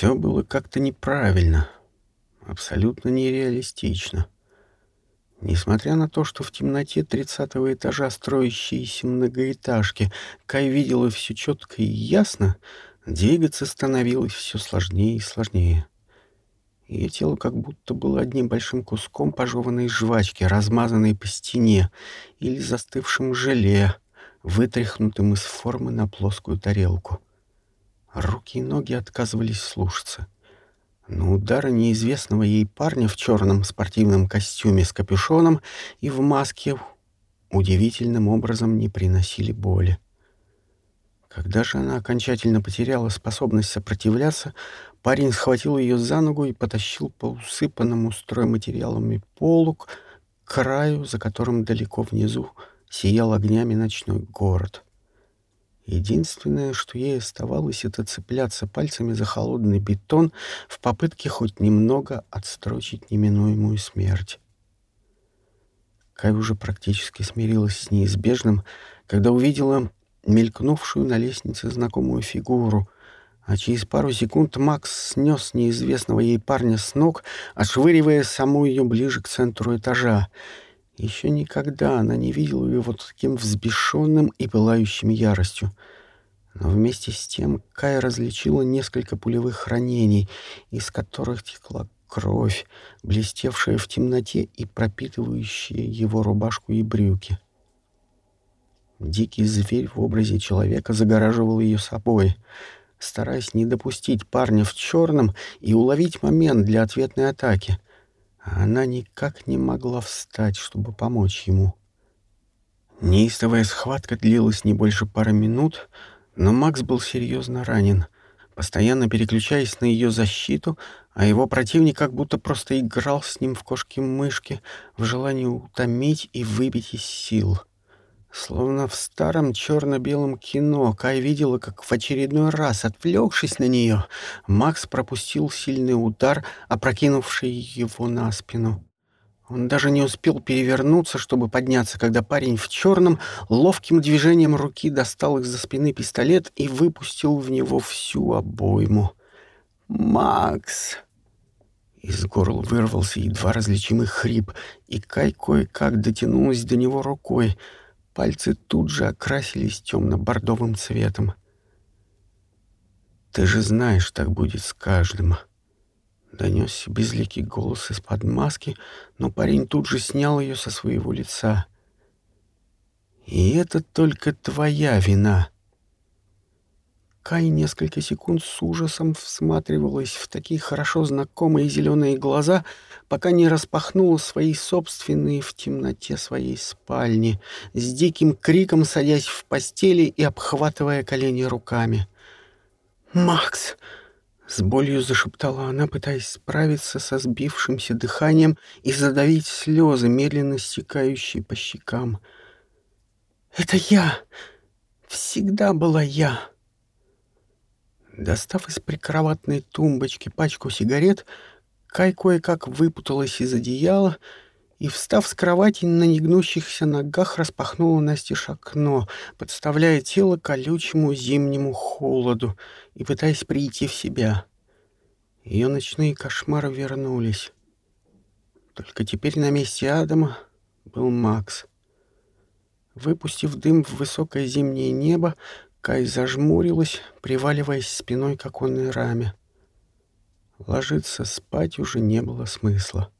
Все было как-то неправильно, абсолютно нереалистично. Несмотря на то, что в темноте тридцатого этажа строящиеся многоэтажки Кай видела все четко и ясно, двигаться становилось все сложнее и сложнее. Ее тело как будто было одним большим куском пожеванной жвачки, размазанной по стене, или застывшим желе, вытряхнутым из формы на плоскую тарелку. Руки и ноги отказывались слушаться. Но удары неизвестного ей парня в черном спортивном костюме с капюшоном и в маске удивительным образом не приносили боли. Когда же она окончательно потеряла способность сопротивляться, парень схватил ее за ногу и потащил по усыпанному стройматериалами полу к краю, за которым далеко внизу сиял огнями ночной город. Единственное, что ей оставалось, это цепляться пальцами за холодный бетон в попытке хоть немного отстрочить неминуемую смерть. Кай уже практически смирилась с неизбежным, когда увидела мелькнувшую на лестнице знакомую фигуру, а через пару секунд Макс снес неизвестного ей парня с ног, отшвыривая саму ее ближе к центру этажа. Еще никогда она не видела его таким взбешенным и пылающим яростью. Но вместе с тем Кай различила несколько пулевых ранений, из которых текла кровь, блестевшая в темноте и пропитывающая его рубашку и брюки. Дикий зверь в образе человека загораживал ее собой, стараясь не допустить парня в черном и уловить момент для ответной атаки. Она никак не могла встать, чтобы помочь ему. Неистовая схватка длилась не больше пары минут, но Макс был серьезно ранен, постоянно переключаясь на ее защиту, а его противник как будто просто играл с ним в кошки-мышки в желании утомить и выбить из сил — Словно в старом черно-белом кино, Кай видела, как в очередной раз, отвлекшись на нее, Макс пропустил сильный удар, опрокинувший его на спину. Он даже не успел перевернуться, чтобы подняться, когда парень в черном ловким движением руки достал из-за спины пистолет и выпустил в него всю обойму. «Макс!» Из горла вырвался едва различимый хрип, и Кай кое-как дотянулась до него рукой — Пальцы тут же окрасились темно-бордовым цветом. «Ты же знаешь, так будет с каждым». Донесся безликий голос из-под маски, но парень тут же снял ее со своего лица. «И это только твоя вина». Кай несколько секунд с ужасом всматривалась в такие хорошо знакомые зеленые глаза, пока не распахнула свои собственные в темноте своей спальни, с диким криком садясь в постели и обхватывая колени руками. «Макс!» — с болью зашептала она, пытаясь справиться со сбившимся дыханием и задавить слезы, медленно стекающие по щекам. «Это я! Всегда была я!» Достав из прикроватной тумбочки пачку сигарет, Кай кое-как выпуталась из одеяла и, встав с кровати на негнущихся ногах, распахнула настежь окно, подставляя тело колючему зимнему холоду и пытаясь прийти в себя. Ее ночные кошмары вернулись. Только теперь на месте Адама был Макс. Выпустив дым в высокое зимнее небо, Кай зажмурилась, приваливаясь спиной к оконной раме. Ложиться спать уже не было смысла.